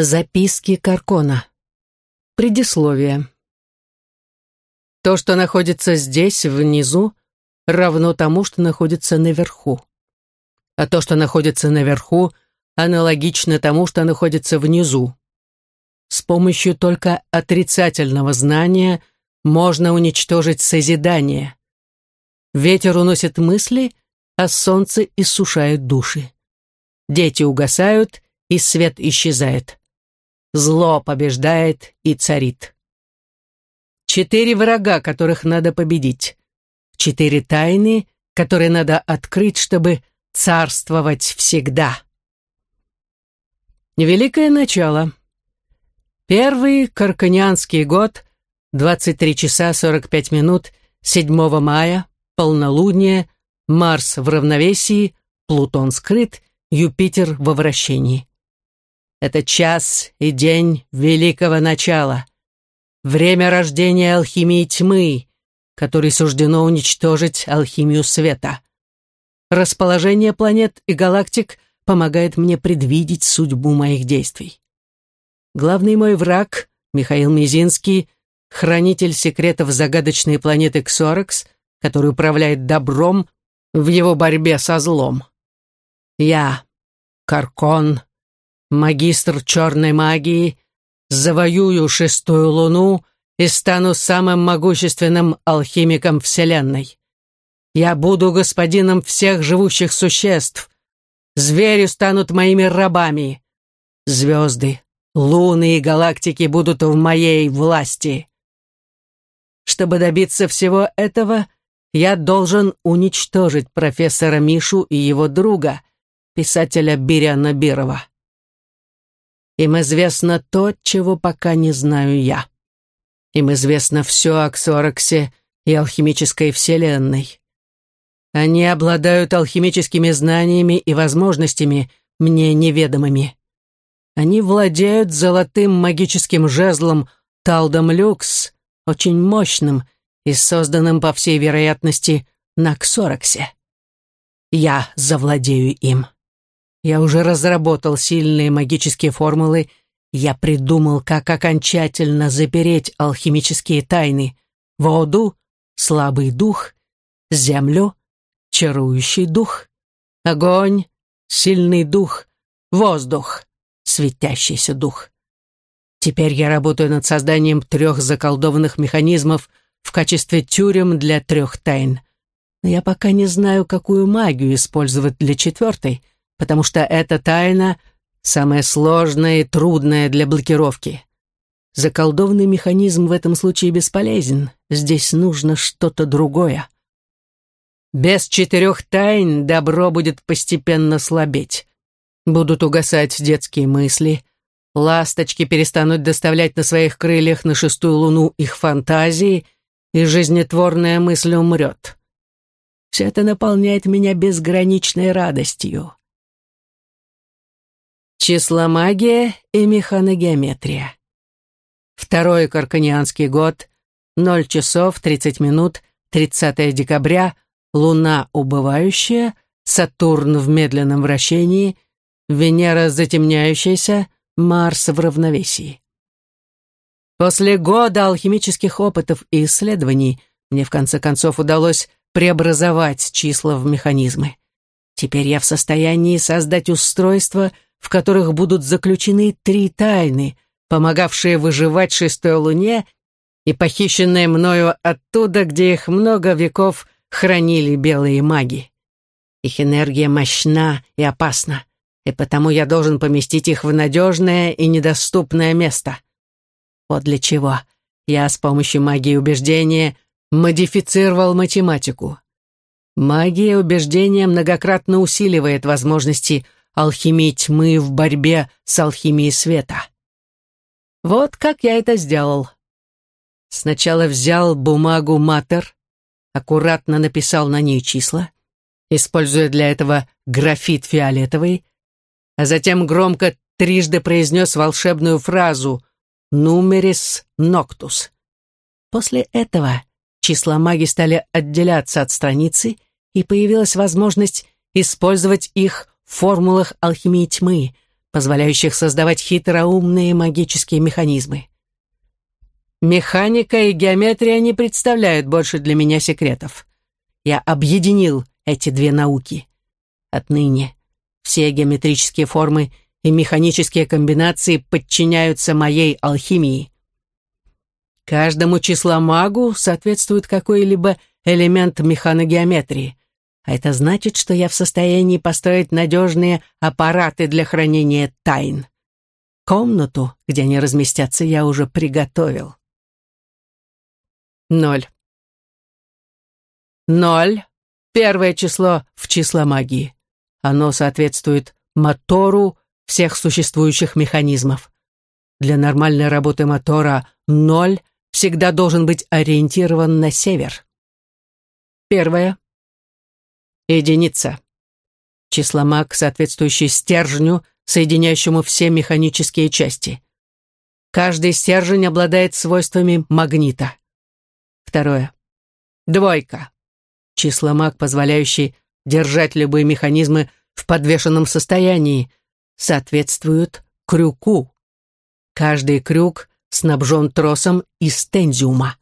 Записки Каркона. Предисловие. То, что находится здесь, внизу, равно тому, что находится наверху. А то, что находится наверху, аналогично тому, что находится внизу. С помощью только отрицательного знания можно уничтожить созидание. Ветер уносит мысли, а солнце иссушает души. Дети угасают, и свет исчезает зло побеждает и царит. Четыре врага, которых надо победить. Четыре тайны, которые надо открыть, чтобы царствовать всегда. Великое начало. Первый Карканианский год, 23 часа 45 минут, 7 мая, полнолуние, Марс в равновесии, Плутон скрыт, Юпитер во вращении. Это час и день великого начала. Время рождения алхимии тьмы, которой суждено уничтожить алхимию света. Расположение планет и галактик помогает мне предвидеть судьбу моих действий. Главный мой враг, Михаил Мизинский, хранитель секретов загадочной планеты Ксоракс, который управляет добром в его борьбе со злом. Я, Каркон, магистр черной магии, завоюю шестую луну и стану самым могущественным алхимиком Вселенной. Я буду господином всех живущих существ. Звери станут моими рабами. Звезды, луны и галактики будут в моей власти. Чтобы добиться всего этого, я должен уничтожить профессора Мишу и его друга, писателя Биряна Бирова. Им известно то, чего пока не знаю я. Им известно все о Ксораксе и алхимической вселенной. Они обладают алхимическими знаниями и возможностями, мне неведомыми. Они владеют золотым магическим жезлом Талдом Люкс, очень мощным и созданным, по всей вероятности, на Ксораксе. Я завладею им. Я уже разработал сильные магические формулы, я придумал, как окончательно запереть алхимические тайны. Воду — слабый дух, землю — чарующий дух, огонь — сильный дух, воздух — светящийся дух. Теперь я работаю над созданием трех заколдованных механизмов в качестве тюрем для трех тайн. Но я пока не знаю, какую магию использовать для четвертой — потому что эта тайна самая сложная и трудная для блокировки. Заколдованный механизм в этом случае бесполезен. Здесь нужно что-то другое. Без четырех тайн добро будет постепенно слабеть. Будут угасать детские мысли. Ласточки перестанут доставлять на своих крыльях на шестую луну их фантазии, и жизнетворная мысль умрет. Все это наполняет меня безграничной радостью. Числомагия и механогеометрия. Второй Карканианский год, 0 часов 30 минут, 30 декабря, Луна убывающая, Сатурн в медленном вращении, Венера затемняющаяся, Марс в равновесии. После года алхимических опытов и исследований мне в конце концов удалось преобразовать числа в механизмы. Теперь я в состоянии создать устройство — в которых будут заключены три тайны, помогавшие выживать шестой луне и похищенные мною оттуда, где их много веков хранили белые маги. Их энергия мощна и опасна, и потому я должен поместить их в надежное и недоступное место. Вот для чего я с помощью магии убеждения модифицировал математику. Магия убеждения многократно усиливает возможности алхимии тьмы в борьбе с алхимией света. Вот как я это сделал. Сначала взял бумагу матер, аккуратно написал на ней числа, используя для этого графит фиолетовый, а затем громко трижды произнес волшебную фразу «Нумерис ноктус». После этого числа маги стали отделяться от страницы, и появилась возможность использовать их формулах алхимии тьмы, позволяющих создавать хитроумные магические механизмы. Механика и геометрия не представляют больше для меня секретов. Я объединил эти две науки. Отныне все геометрические формы и механические комбинации подчиняются моей алхимии. Каждому числомагу соответствует какой-либо элемент механогеометрии, а это значит, что я в состоянии построить надежные аппараты для хранения тайн. Комнату, где они разместятся, я уже приготовил. Ноль. Ноль. Первое число в числомагии. Оно соответствует мотору всех существующих механизмов. Для нормальной работы мотора ноль всегда должен быть ориентирован на север. Первое. Единица. Числомаг, соответствующий стержню, соединяющему все механические части. Каждый стержень обладает свойствами магнита. Второе. Двойка. Числомаг, позволяющий держать любые механизмы в подвешенном состоянии, соответствует крюку. Каждый крюк снабжен тросом из тензиума.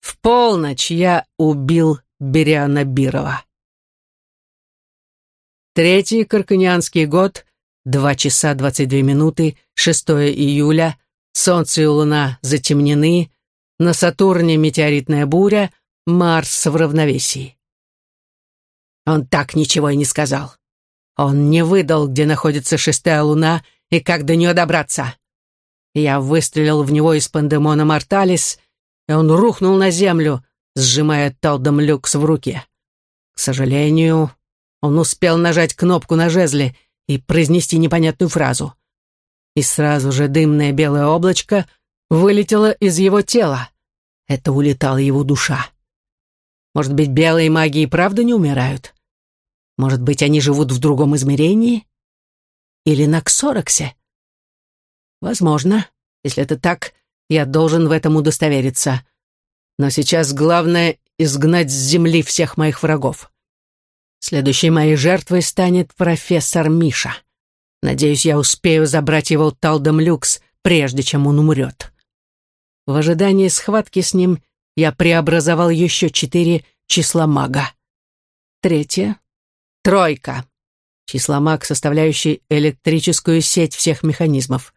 В полночь я убил Бериана Бирова. Третий карканианский год, 2 часа 22 минуты, 6 июля, Солнце и Луна затемнены, на Сатурне метеоритная буря, Марс в равновесии. Он так ничего и не сказал. Он не выдал, где находится шестая луна и как до нее добраться. Я выстрелил в него из пандемона Морталис, и он рухнул на землю, сжимая Талдом Люкс в руке. К сожалению, он успел нажать кнопку на жезле и произнести непонятную фразу. И сразу же дымное белое облачко — вылетело из его тела. Это улетала его душа. Может быть, белые маги и правда не умирают? Может быть, они живут в другом измерении? Или на Ксороксе? Возможно. Если это так, я должен в этом удостовериться. Но сейчас главное — изгнать с земли всех моих врагов. Следующей моей жертвой станет профессор Миша. Надеюсь, я успею забрать его Талдом Люкс, прежде чем он умрет. В ожидании схватки с ним я преобразовал еще четыре числа мага. Третье. Тройка. Числомаг, составляющий электрическую сеть всех механизмов.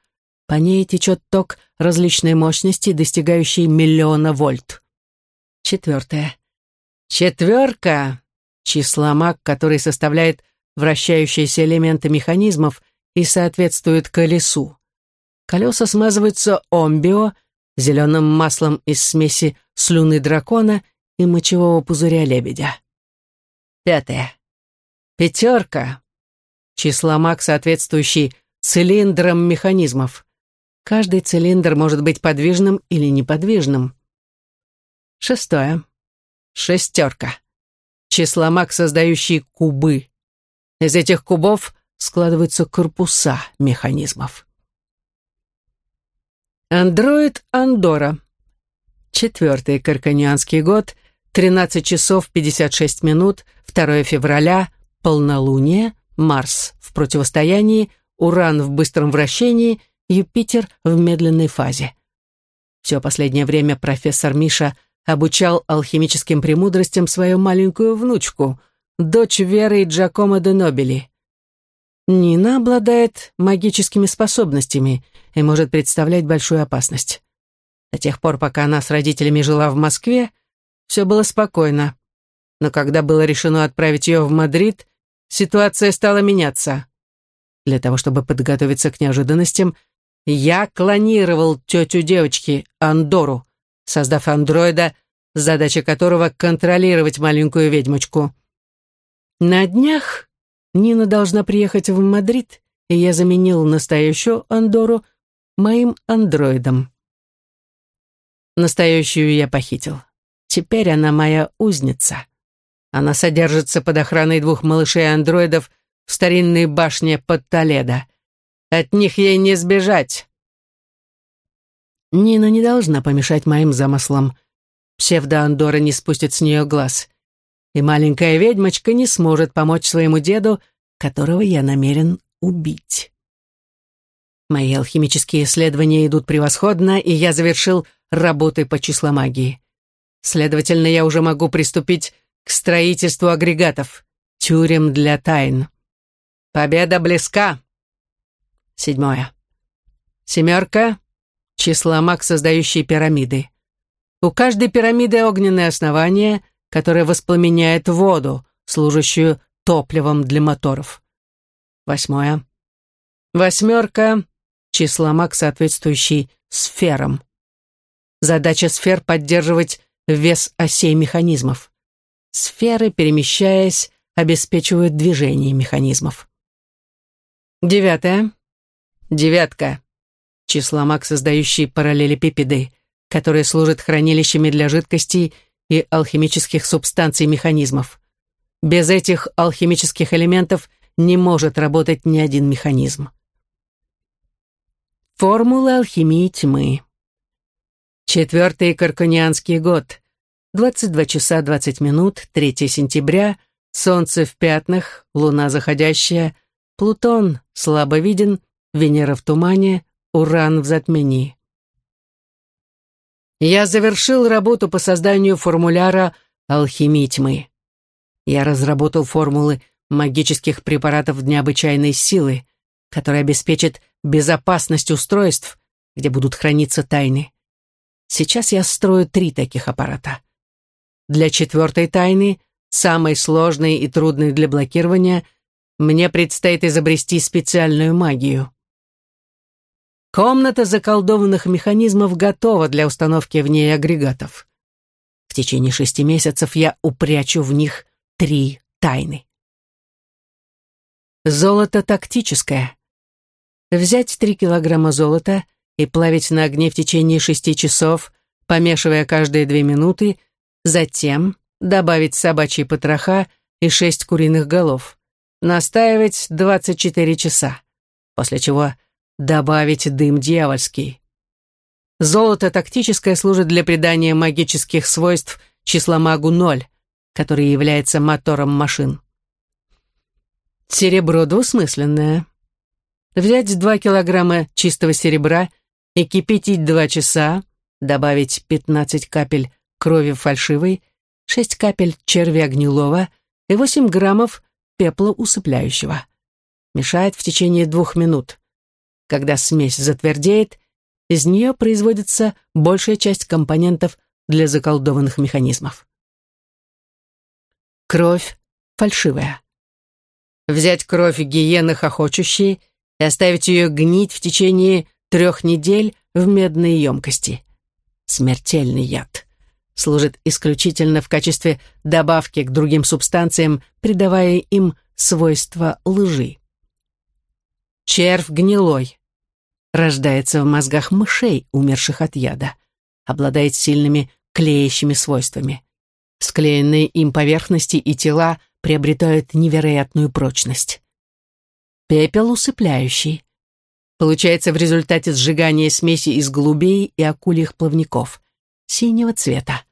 По ней течет ток различной мощности, достигающий миллиона вольт. Четвертое. Четверка. Числомаг, который составляет вращающиеся элементы механизмов и соответствует колесу. Колеса смазываются омбио, зеленым маслом из смеси слюны дракона и мочевого пузыря лебедя. Пятое. Пятерка. Числомаг, соответствующий цилиндрам механизмов. Каждый цилиндр может быть подвижным или неподвижным. Шестое. Шестерка. Числомаг, создающий кубы. Из этих кубов складываются корпуса механизмов. Андроид Андора. Четвертый карканианский год, 13 часов 56 минут, 2 февраля, полнолуние, Марс в противостоянии, Уран в быстром вращении, Юпитер в медленной фазе. Все последнее время профессор Миша обучал алхимическим премудростям свою маленькую внучку, дочь Веры и Джакомо де Нобели. Нина обладает магическими способностями и может представлять большую опасность. До тех пор, пока она с родителями жила в Москве, все было спокойно. Но когда было решено отправить ее в Мадрид, ситуация стала меняться. Для того, чтобы подготовиться к неожиданностям, я клонировал тетю девочки, Андору, создав андроида, задача которого — контролировать маленькую ведьмочку. На днях Нина должна приехать в Мадрид, и я заменил настоящую Андору моим андроидом. Настоящую я похитил. Теперь она моя узница. Она содержится под охраной двух малышей-андроидов в старинной башне под Толедо. От них ей не сбежать. Нина не должна помешать моим замыслам. Псевдо-андора не спустит с нее глаз и маленькая ведьмочка не сможет помочь своему деду, которого я намерен убить. Мои алхимические исследования идут превосходно, и я завершил работы по числомагии. Следовательно, я уже могу приступить к строительству агрегатов, тюрем для тайн. Победа близка. Седьмое. Семерка — числомаг, создающий пирамиды. У каждой пирамиды огненное основание, которое воспламеняет воду, служащую топливом для моторов. Восьмое. Восьмерка — числомаг, соответствующий сферам. Задача сфер — поддерживать вес осей механизмов. Сферы, перемещаясь, обеспечивают движение механизмов. Девятое. Девятка. Числомаг, создающий параллелепипеды, которые служат хранилищами для жидкостей и алхимических субстанций механизмов. Без этих алхимических элементов не может работать ни один механизм. Формула алхимии тьмы. Четвертый Карконианский год. 22 часа 20 минут, 3 сентября, солнце в пятнах, луна заходящая, Плутон слабо виден, Венера в тумане, Уран в затмении. Я завершил работу по созданию формуляра алхимии тьмы. Я разработал формулы магических препаратов необычайной силы, которые обеспечат безопасность устройств, где будут храниться тайны. Сейчас я строю три таких аппарата. Для четвертой тайны, самой сложной и трудной для блокирования, мне предстоит изобрести специальную магию. Комната заколдованных механизмов готова для установки в ней агрегатов. В течение шести месяцев я упрячу в них три тайны. Золото тактическое. Взять три килограмма золота и плавить на огне в течение шести часов, помешивая каждые две минуты, затем добавить собачьи потроха и шесть куриных голов. Настаивать 24 часа, после чего добавить дым дьявольский. Золото тактическое служит для придания магических свойств числомагу ноль, который является мотором машин. Серебро двусмысленное. Взять 2 килограмма чистого серебра и кипятить 2 часа, добавить 15 капель крови фальшивой, 6 капель червя гнилого и 8 граммов пепла усыпляющего. Мешает в течение двух минут. Когда смесь затвердеет, из нее производится большая часть компонентов для заколдованных механизмов. Кровь фальшивая. Взять кровь гиены хохочущей и оставить ее гнить в течение трех недель в медной емкости. Смертельный яд. Служит исключительно в качестве добавки к другим субстанциям, придавая им свойства лжи. Червь гнилой. Рождается в мозгах мышей, умерших от яда. Обладает сильными клеящими свойствами. Склеенные им поверхности и тела приобретают невероятную прочность. Пепел усыпляющий. Получается в результате сжигания смеси из голубей и акульих плавников. Синего цвета.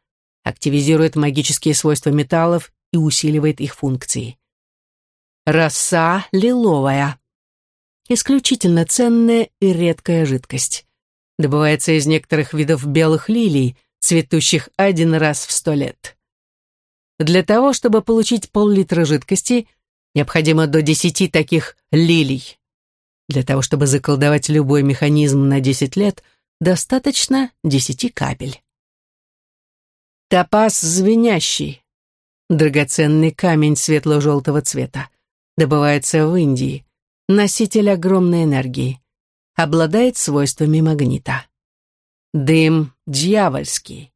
Активизирует магические свойства металлов и усиливает их функции. Роса лиловая. Исключительно ценная и редкая жидкость. Добывается из некоторых видов белых лилий, цветущих один раз в сто лет. Для того, чтобы получить пол-литра жидкости, необходимо до 10 таких лилий. Для того, чтобы заколдовать любой механизм на 10 лет, достаточно 10 капель. Топаз звенящий. Драгоценный камень светло-желтого цвета добывается в Индии, носитель огромной энергии, обладает свойствами магнита. Дым дьявольский.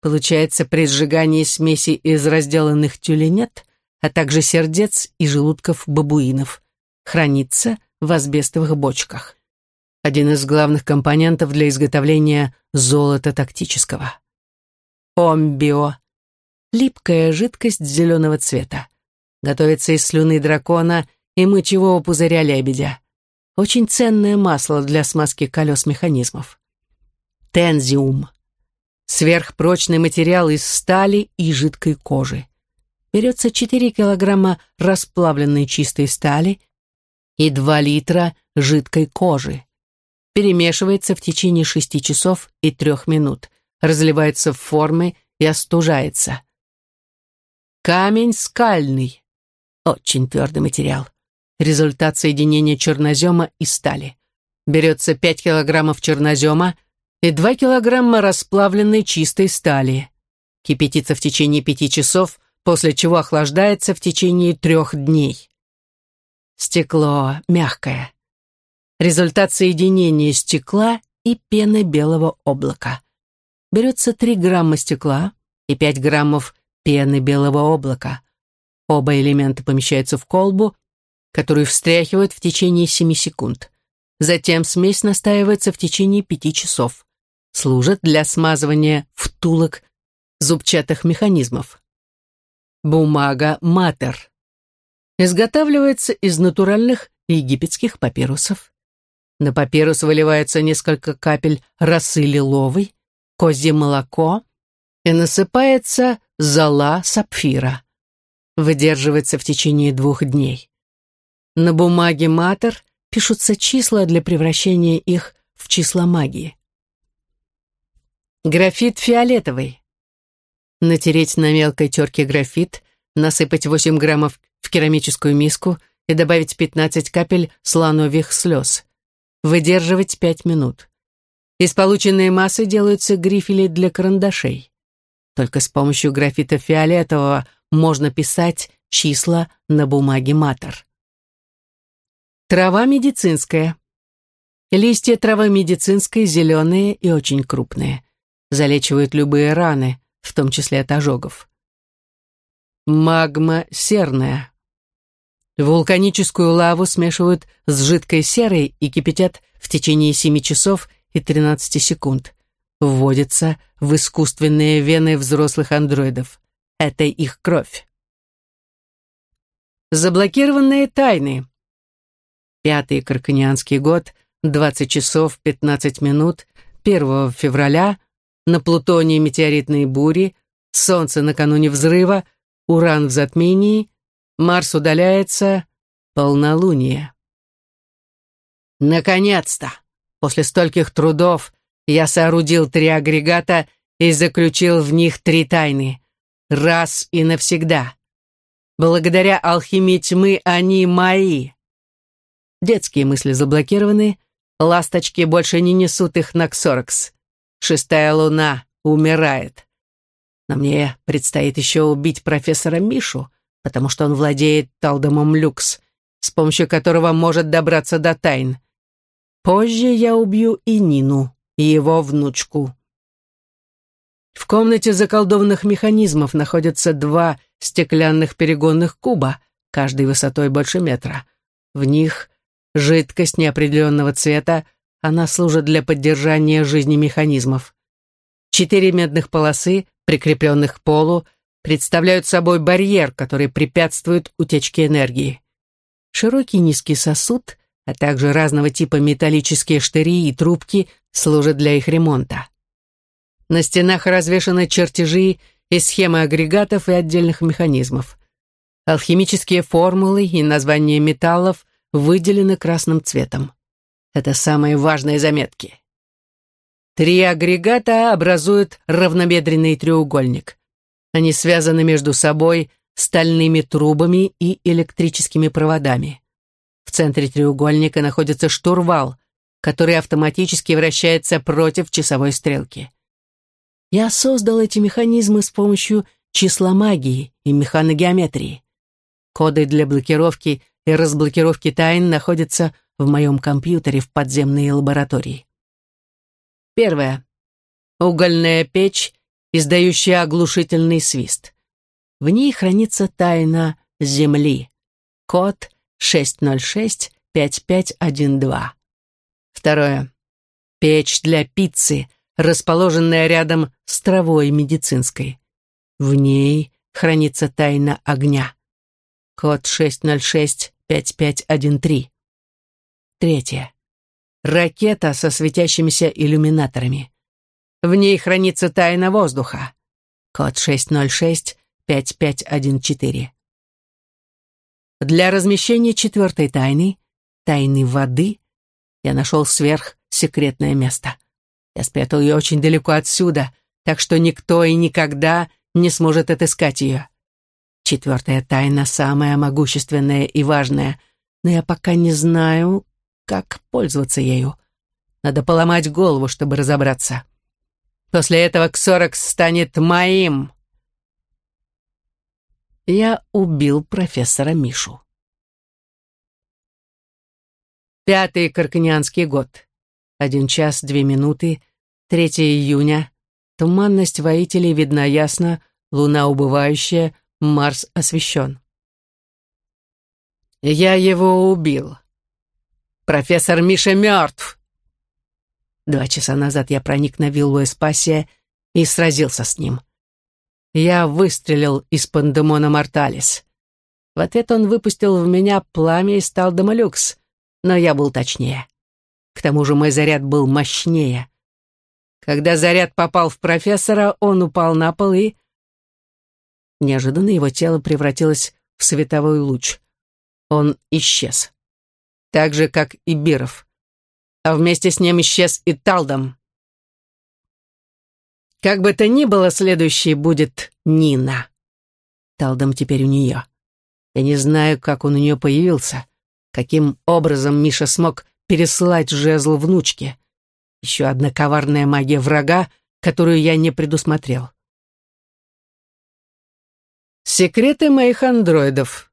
Получается при сжигании смеси из разделанных тюленет, а также сердец и желудков бабуинов. Хранится в асбестовых бочках. Один из главных компонентов для изготовления золота тактического. Омбио. Липкая жидкость зеленого цвета готовится из слюны дракона и мочевого пузыря лебедя. Очень ценное масло для смазки колес механизмов. Тензиум. Сверхпрочный материал из стали и жидкой кожи. Берется 4 килограмма расплавленной чистой стали, и 2 литра жидкой кожи. Перемешивается в течение 6 часов и 3 минут, разливается в формы и остужается. Камень скальный. Очень твердый материал. Результат соединения чернозема и стали. Берется 5 килограммов чернозема и 2 килограмма расплавленной чистой стали. Кипятится в течение 5 часов, после чего охлаждается в течение трех дней. Стекло мягкое. Результат соединения стекла и пены белого облака. Берется 3 грамма стекла и 5 граммов пены белого облака. Оба элемента помещаются в колбу, которую встряхивают в течение 7 секунд. Затем смесь настаивается в течение 5 часов. Служит для смазывания втулок зубчатых механизмов. Бумага матер. Изготавливается из натуральных египетских папирусов. На папирус выливается несколько капель росы лиловой, козье молоко и насыпается зола сапфира. Выдерживается в течение двух дней. На бумаге матер пишутся числа для превращения их в числа магии. Графит фиолетовый. Натереть на мелкой терке графит, насыпать 8 граммов в керамическую миску и добавить 15 капель слоновьих слез. Выдерживать 5 минут. Из полученной массы делаются грифели для карандашей. Только с помощью графита фиолетового можно писать числа на бумаге матер. Трава медицинская. Листья травы медицинской зеленые и очень крупные. Залечивают любые раны, в том числе от ожогов. Магма серная. Вулканическую лаву смешивают с жидкой серой и кипятят в течение 7 часов и 13 секунд вводится в искусственные вены взрослых андроидов. Это их кровь. Заблокированные тайны. Пятый Карканианский год, 20 часов 15 минут, 1 февраля, на Плутоне метеоритные бури, Солнце накануне взрыва, Уран в затмении, Марс удаляется, полнолуние. Наконец-то! После стольких трудов я соорудил три агрегата и заключил в них три тайны. Раз и навсегда. Благодаря алхимии тьмы они мои. Детские мысли заблокированы, ласточки больше не несут их на Ксоракс. Шестая луна умирает. Но мне предстоит еще убить профессора Мишу, потому что он владеет талдомом люкс, с помощью которого может добраться до тайн. Позже я убью и Нину и его внучку. В комнате заколдованных механизмов находятся два стеклянных перегонных куба, каждый высотой больше метра. В них жидкость неопределенного цвета, она служит для поддержания жизни механизмов. Четыре медных полосы, прикрепленных к полу, представляют собой барьер, который препятствует утечке энергии. Широкий низкий сосуд, а также разного типа металлические штыри и трубки служат для их ремонта. На стенах развешаны чертежи и схемы агрегатов и отдельных механизмов. Алхимические формулы и названия металлов выделены красным цветом. Это самые важные заметки. Три агрегата образуют равнобедренный треугольник. Они связаны между собой стальными трубами и электрическими проводами. В центре треугольника находится штурвал, который автоматически вращается против часовой стрелки. Я создал эти механизмы с помощью числа магии и механогеометрии. Коды для блокировки и разблокировки тайн находятся в моем компьютере в подземной лаборатории. Первое. Угольная печь, издающая оглушительный свист. В ней хранится тайна Земли. Код 606-5512. Второе. Печь для пиццы, расположенная рядом с травой медицинской. В ней хранится тайна огня. Код 606-5513. Третье. Ракета со светящимися иллюминаторами. В ней хранится тайна воздуха. Код 606-5514. Для размещения четвертой тайны тайны воды, я нашел сверхсекретное место. Я спрятал ее очень далеко отсюда, так что никто и никогда не сможет отыскать ее. Четвертая тайна самая могущественная и важная, но я пока не знаю, как пользоваться ею. Надо поломать голову, чтобы разобраться. После этого Ксоракс станет моим. Я убил профессора Мишу. Пятый Карканианский год. Один час, две минуты, 3 июня. Туманность воителей видна ясно, луна убывающая, Марс освещен. Я его убил. Профессор Миша мертв. Два часа назад я проник на виллу Эспасия и сразился с ним. Я выстрелил из пандемона Морталис. В ответ он выпустил в меня пламя и стал домолюкс, но я был точнее. К тому же мой заряд был мощнее. Когда заряд попал в профессора, он упал на пол и... Неожиданно его тело превратилось в световой луч. Он исчез. Так же, как и Биров а вместе с ним исчез и Талдом. Как бы то ни было, следующей будет Нина. Талдом теперь у нее. Я не знаю, как он у нее появился, каким образом Миша смог переслать жезл внучке. Еще одна коварная магия врага, которую я не предусмотрел. Секреты моих андроидов.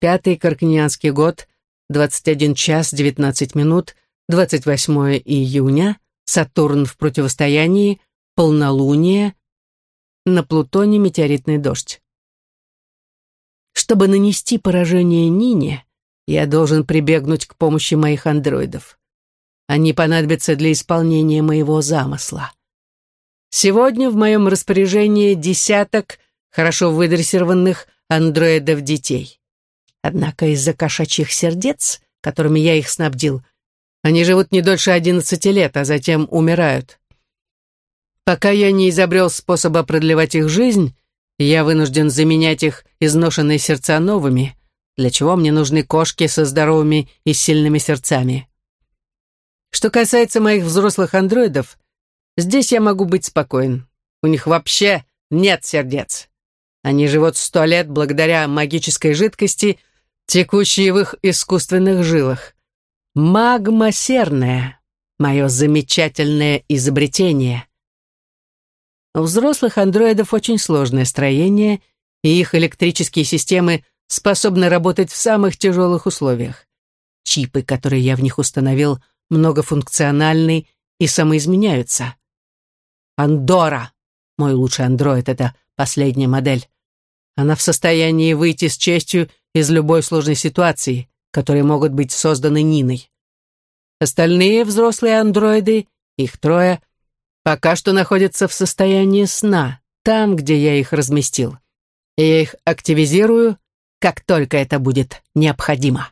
Пятый Каркнианский год, 21 час 19 минут, 28 июня, Сатурн в противостоянии, полнолуние, на Плутоне метеоритный дождь. Чтобы нанести поражение Нине, я должен прибегнуть к помощи моих андроидов. Они понадобятся для исполнения моего замысла. Сегодня в моем распоряжении десяток хорошо выдрессированных андроидов-детей. Однако из-за кошачьих сердец, которыми я их снабдил, они живут не дольше одиннадцати лет, а затем умирают. Пока я не изобрел способа продлевать их жизнь, я вынужден заменять их изношенные сердца новыми, для чего мне нужны кошки со здоровыми и сильными сердцами. Что касается моих взрослых андроидов, здесь я могу быть спокоен. У них вообще нет сердец. Они живут сто лет благодаря магической жидкости, текущие в их искусственных жилах. Магма серная — мое замечательное изобретение. У взрослых андроидов очень сложное строение, и их электрические системы способны работать в самых тяжелых условиях. Чипы, которые я в них установил, многофункциональны и самоизменяются. Андора, мой лучший андроид, это последняя модель. Она в состоянии выйти с честью из любой сложной ситуации, которые могут быть созданы Ниной. Остальные взрослые андроиды, их трое, пока что находятся в состоянии сна, там, где я их разместил. И я их активизирую, как только это будет необходимо.